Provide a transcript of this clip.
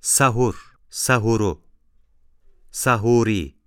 sahur, sahuru, sahuri,